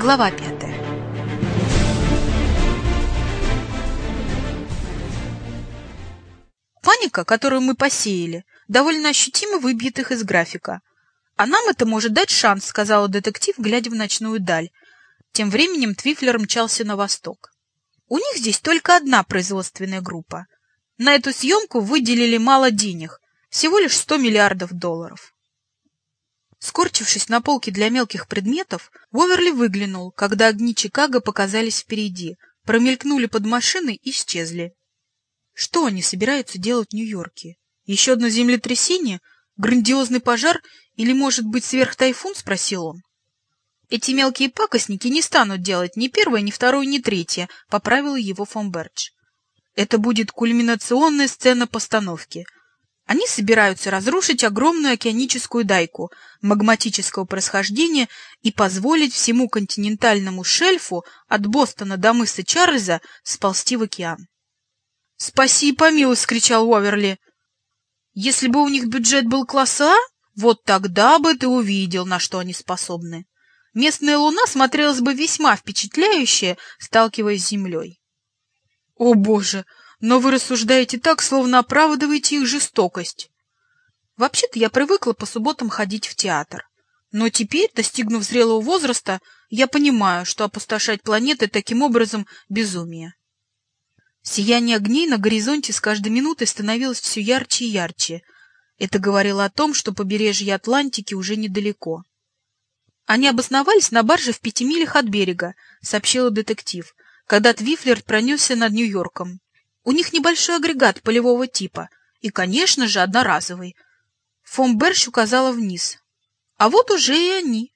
Глава пятая. Паника, которую мы посеяли, довольно ощутимо выбьет их из графика. А нам это может дать шанс, сказала детектив, глядя в ночную даль. Тем временем Твифлер мчался на восток. У них здесь только одна производственная группа. На эту съемку выделили мало денег, всего лишь 100 миллиардов долларов. Скорчившись на полке для мелких предметов, Уоверли выглянул, когда огни Чикаго показались впереди, промелькнули под машиной и исчезли. Что они собираются делать в Нью-Йорке? Еще одно землетрясение? Грандиозный пожар? Или, может быть, сверхтайфун? — спросил он. Эти мелкие пакостники не станут делать ни первое, ни второе, ни третье, — поправил его фон. Это будет кульминационная сцена постановки — они собираются разрушить огромную океаническую дайку магматического происхождения и позволить всему континентальному шельфу от Бостона до мыса Чарльза сползти в океан. «Спаси и помилуй!» — скричал Уоверли. «Если бы у них бюджет был класса вот тогда бы ты увидел, на что они способны. Местная луна смотрелась бы весьма впечатляюще, сталкиваясь с землей». «О, Боже!» Но вы рассуждаете так, словно оправдываете их жестокость. Вообще-то я привыкла по субботам ходить в театр. Но теперь, достигнув зрелого возраста, я понимаю, что опустошать планеты таким образом – безумие. Сияние огней на горизонте с каждой минутой становилось все ярче и ярче. Это говорило о том, что побережье Атлантики уже недалеко. Они обосновались на барже в пяти милях от берега, сообщила детектив, когда Твифлер пронесся над Нью-Йорком. У них небольшой агрегат полевого типа и, конечно же, одноразовый. Фомберш указала вниз. А вот уже и они.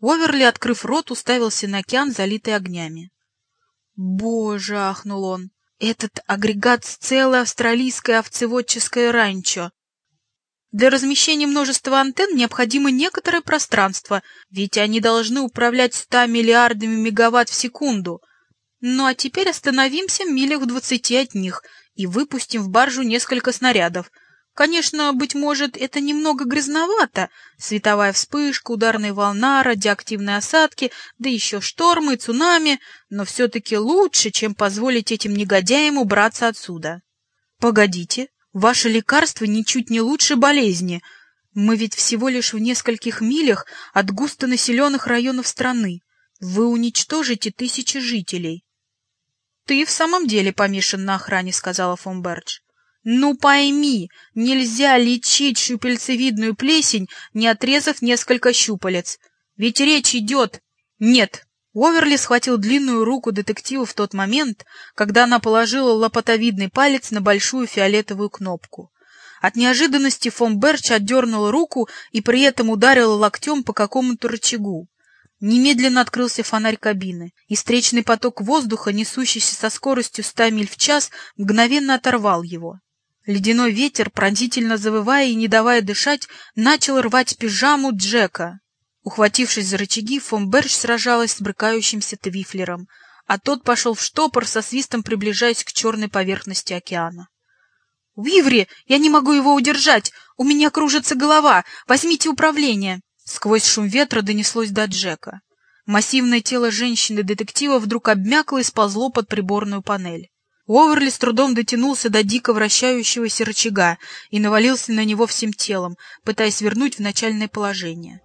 Оверли, открыв рот, уставился на океан, залитый огнями. «Боже!» — ахнул он. «Этот агрегат с целой австралийской овцеводческой ранчо. Для размещения множества антенн необходимо некоторое пространство, ведь они должны управлять ста миллиардами мегаватт в секунду — ну а теперь остановимся в милях в двадцати от них и выпустим в баржу несколько снарядов. Конечно, быть может, это немного грязновато. Световая вспышка, ударная волна, радиоактивные осадки, да еще штормы цунами, но все-таки лучше, чем позволить этим негодяям убраться отсюда. Погодите, ваше лекарство ничуть не лучше болезни. Мы ведь всего лишь в нескольких милях от густонаселенных районов страны. Вы уничтожите тысячи жителей. «Ты в самом деле помешан на охране», — сказала фон Бердж. «Ну пойми, нельзя лечить щупальцевидную плесень, не отрезав несколько щупалец. Ведь речь идет...» «Нет». Уоверли схватил длинную руку детектива в тот момент, когда она положила лопатовидный палец на большую фиолетовую кнопку. От неожиданности фон Берч отдернула руку и при этом ударила локтем по какому-то рычагу. Немедленно открылся фонарь кабины, и встречный поток воздуха, несущийся со скоростью ста миль в час, мгновенно оторвал его. Ледяной ветер, пронзительно завывая и не давая дышать, начал рвать пижаму Джека. Ухватившись за рычаги, фон Берч сражалась с брыкающимся Твифлером, а тот пошел в штопор со свистом, приближаясь к черной поверхности океана. «Уиври, я не могу его удержать! У меня кружится голова! Возьмите управление!» Сквозь шум ветра донеслось до Джека. Массивное тело женщины-детектива вдруг обмякло и сползло под приборную панель. Уоверли с трудом дотянулся до дико вращающегося рычага и навалился на него всем телом, пытаясь вернуть в начальное положение.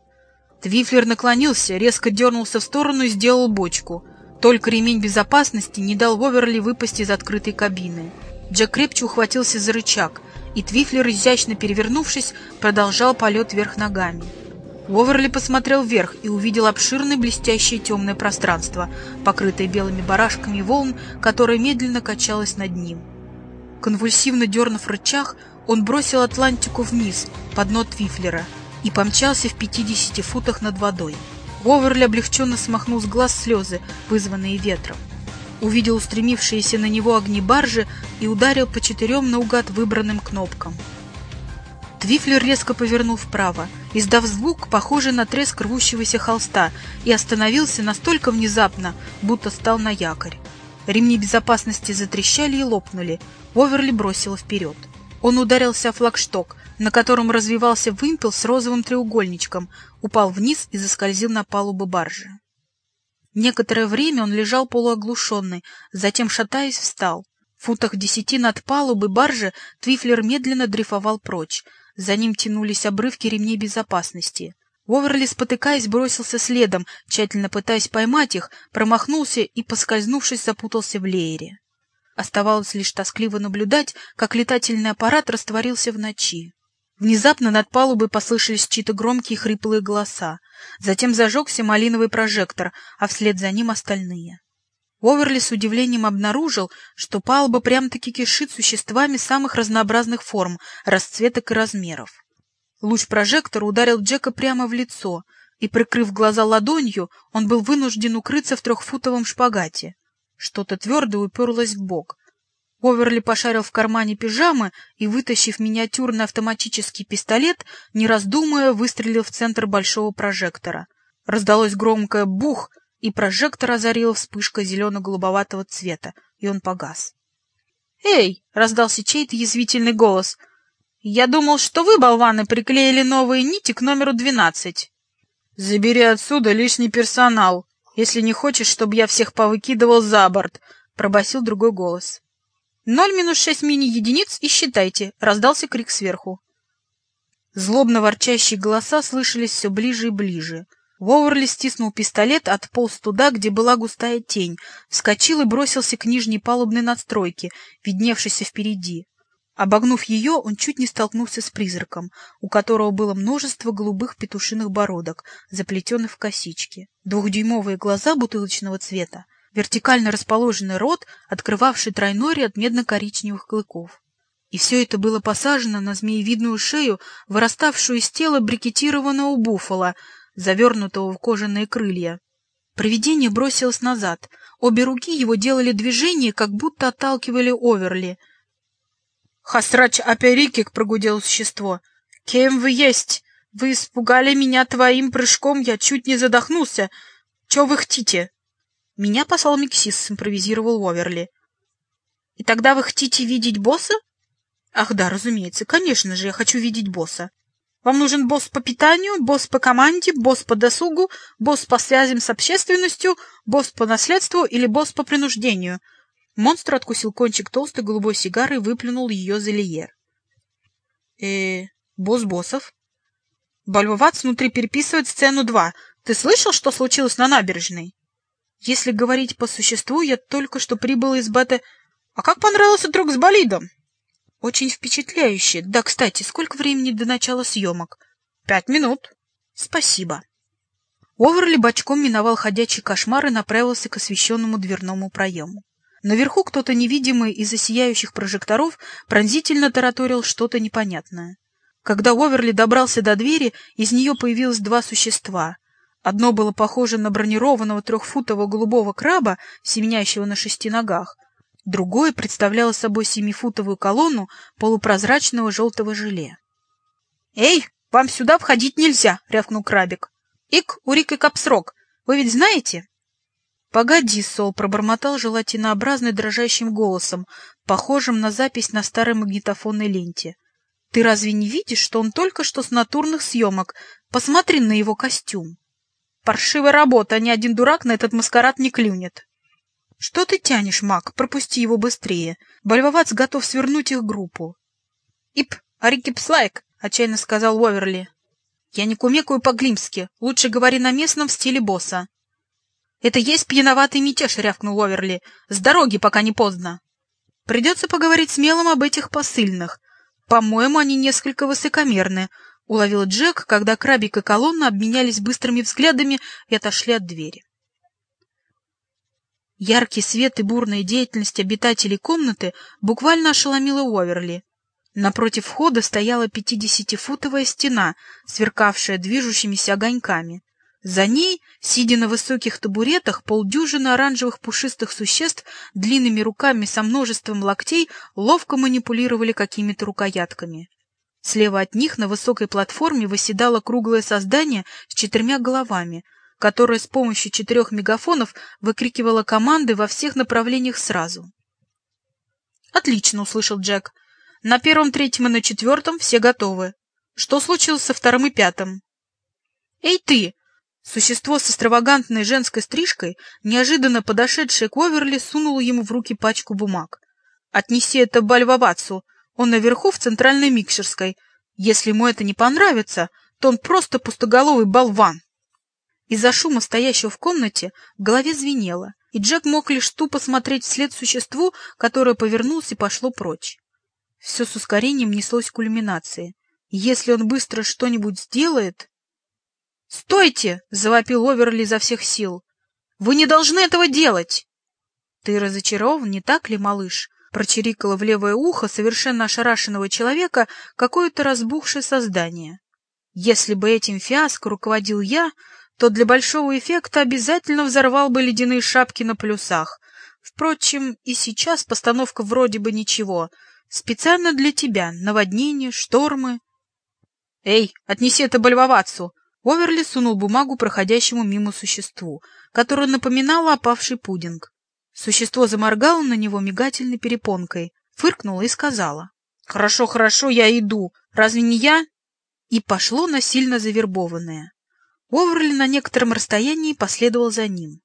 Твифлер наклонился, резко дернулся в сторону и сделал бочку. Только ремень безопасности не дал Уоверли выпасть из открытой кабины. Джек крепче ухватился за рычаг, и Твифлер, изящно перевернувшись, продолжал полет вверх ногами. Уоверли посмотрел вверх и увидел обширное блестящее темное пространство, покрытое белыми барашками волн, которое медленно качалось над ним. Конвульсивно дернув рычаг, он бросил Атлантику вниз, под дно Твифлера, и помчался в 50 футах над водой. Уоверли облегченно смахнул с глаз слезы, вызванные ветром. Увидел устремившиеся на него огни баржи и ударил по четырем наугад выбранным кнопкам. Твифлер резко повернул вправо, издав звук, похожий на треск рвущегося холста, и остановился настолько внезапно, будто стал на якорь. Ремни безопасности затрещали и лопнули. Оверли бросило вперед. Он ударился о флагшток, на котором развивался вымпел с розовым треугольничком, упал вниз и заскользил на палубу баржи. Некоторое время он лежал полуоглушенный, затем, шатаясь, встал. В футах десяти над палубой баржи Твифлер медленно дрейфовал прочь. За ним тянулись обрывки ремней безопасности. Оверли, спотыкаясь, бросился следом, тщательно пытаясь поймать их, промахнулся и, поскользнувшись, запутался в леере. Оставалось лишь тоскливо наблюдать, как летательный аппарат растворился в ночи. Внезапно над палубой послышались чьи-то громкие хриплые голоса. Затем зажегся малиновый прожектор, а вслед за ним остальные. Оверли с удивлением обнаружил, что палуба прям-таки кишит существами самых разнообразных форм, расцветок и размеров. Луч прожектора ударил Джека прямо в лицо, и, прикрыв глаза ладонью, он был вынужден укрыться в трехфутовом шпагате. Что-то твердое уперлось в бок. Оверли пошарил в кармане пижамы и, вытащив миниатюрный автоматический пистолет, не раздумывая, выстрелил в центр большого прожектора. Раздалось громкое «бух», и прожектор озарила вспышка зелено-голубоватого цвета, и он погас. «Эй!» — раздался чей-то язвительный голос. «Я думал, что вы, болваны, приклеили новые нити к номеру двенадцать». «Забери отсюда лишний персонал, если не хочешь, чтобы я всех повыкидывал за борт», — пробасил другой голос. «Ноль минус шесть мини-единиц и считайте!» — раздался крик сверху. Злобно ворчащие голоса слышались все ближе и ближе. Воуэрли стиснул пистолет, отполз туда, где была густая тень, вскочил и бросился к нижней палубной надстройке, видневшейся впереди. Обогнув ее, он чуть не столкнулся с призраком, у которого было множество голубых петушиных бородок, заплетенных в косички, двухдюймовые глаза бутылочного цвета, вертикально расположенный рот, открывавший тройной ряд медно-коричневых клыков. И все это было посажено на змеевидную шею, выраставшую из тела брикетированного буфала, завернутого в кожаные крылья. Провидение бросилось назад. Обе руки его делали движение, как будто отталкивали Оверли. «Хасрач Аперикик!» — прогудело существо. «Кем вы есть? Вы испугали меня твоим прыжком, я чуть не задохнулся. Че вы хотите?» «Меня послал Миксис», — симпровизировал Оверли. «И тогда вы хотите видеть босса?» «Ах да, разумеется, конечно же, я хочу видеть босса. Вам нужен босс по питанию, босс по команде, босс по досугу, босс по связям с общественностью, босс по наследству или босс по принуждению. Монстр откусил кончик толстой голубой сигары и выплюнул ее за лиер. э босс боссов? Бальвовац внутри переписывает сцену 2. Ты слышал, что случилось на набережной? Если говорить по существу, я только что прибыл из Бата... А как понравился трюк с болидом? Очень впечатляюще. Да, кстати, сколько времени до начала съемок? Пять минут. Спасибо. Оверли бочком миновал ходячий кошмар и направился к освещенному дверному проему. Наверху кто-то невидимый из-за сияющих прожекторов пронзительно тараторил что-то непонятное. Когда Оверли добрался до двери, из нее появилось два существа. Одно было похоже на бронированного трехфутового голубого краба, семенящего на шести ногах, Другое представляло собой семифутовую колонну полупрозрачного желтого желе. «Эй, вам сюда входить нельзя!» — рявкнул крабик. «Ик, урик и капсрок, вы ведь знаете?» «Погоди, Сол», — пробормотал желатинообразный дрожащим голосом, похожим на запись на старой магнитофонной ленте. «Ты разве не видишь, что он только что с натурных съемок? Посмотри на его костюм!» «Паршивая работа, ни один дурак на этот маскарад не клюнет!» «Что ты тянешь, маг? Пропусти его быстрее. Бальвовац готов свернуть их группу». «Ип, арикипслайк!» — отчаянно сказал Уоверли. «Я не кумекаю по-глимски. Лучше говори на местном в стиле босса». «Это есть пьяноватый мятеж», — рявкнул Уоверли. «С дороги, пока не поздно». «Придется поговорить смелым об этих посыльных. По-моему, они несколько высокомерны», — уловил Джек, когда Крабик и Колонна обменялись быстрыми взглядами и отошли от двери. Яркий свет и бурная деятельность обитателей комнаты буквально ошеломила Уоверли. Напротив входа стояла пятидесятифутовая стена, сверкавшая движущимися огоньками. За ней, сидя на высоких табуретах, полдюжины оранжевых пушистых существ длинными руками со множеством локтей ловко манипулировали какими-то рукоятками. Слева от них на высокой платформе восседало круглое создание с четырьмя головами — которая с помощью четырех мегафонов выкрикивала команды во всех направлениях сразу. «Отлично!» — услышал Джек. На первом, третьем и на четвертом все готовы. Что случилось со вторым и пятым? Эй ты! Существо с экстравагантной женской стрижкой, неожиданно подошедшее к Оверли, сунуло ему в руки пачку бумаг. «Отнеси это Бальвавацу, он наверху в центральной микшерской. Если ему это не понравится, то он просто пустоголовый болван». Из-за шума, стоящего в комнате, в голове звенело, и Джек мог лишь тупо смотреть вслед существу, которое повернулось и пошло прочь. Все с ускорением неслось к кульминации. Если он быстро что-нибудь сделает... «Стойте!» — завопил Оверли изо всех сил. «Вы не должны этого делать!» «Ты разочарован, не так ли, малыш?» — прочирикало в левое ухо совершенно ошарашенного человека какое-то разбухшее создание. «Если бы этим фиаско руководил я, то для большого эффекта обязательно взорвал бы ледяные шапки на плюсах. Впрочем, и сейчас постановка вроде бы ничего. Специально для тебя наводнения, штормы. «Эй, отнеси это Бальвавацу!» Оверли сунул бумагу проходящему мимо существу, которое напоминало опавший пудинг. Существо заморгало на него мигательной перепонкой, фыркнуло и сказала. «Хорошо, хорошо, я иду. Разве не я?» И пошло насильно завербованное. Оверли на некотором расстоянии последовал за ним.